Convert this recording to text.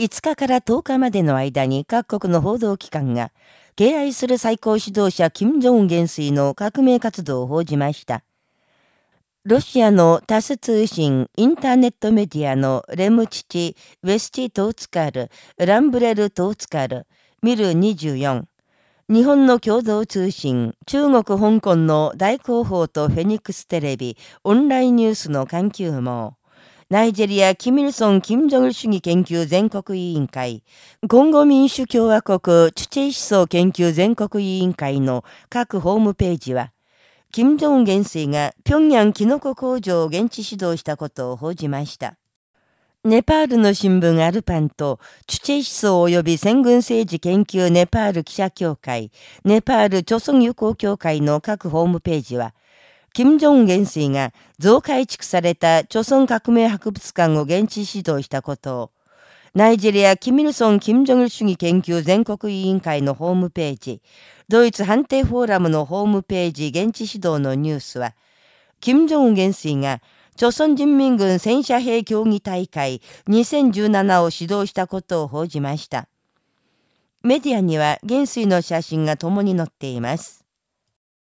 5日から10日までの間に各国の報道機関が、敬愛する最高指導者金正恩元帥の革命活動を報じました。ロシアのタス通信、インターネットメディアのレムチチ、ウェスチトーツカル、ランブレルトーツカル、ミル24、日本の共同通信、中国香港の大広報とフェニックステレビ、オンラインニュースの環球網、ナイジェリア・キミルソン・キム・ジョル主義研究全国委員会、コンゴ民主共和国チュチェイ思想研究全国委員会の各ホームページは、キム・ジョン元帥が平壌キノコ工場を現地指導したことを報じました。ネパールの新聞アルパンと、チュチェイ思想及び戦軍政治研究ネパール記者協会、ネパール朝鮮友好協会の各ホームページは、金正恩元帥が増改築された朝鮮革命博物館を現地指導したことを、ナイジェリア・キミルソン・キム・ジョンル主義研究全国委員会のホームページ、ドイツ判定フォーラムのホームページ現地指導のニュースは、金正恩元帥が、朝鮮人民軍戦車兵競技大会2017を指導したことを報じました。メディアには元帥の写真が共に載っています。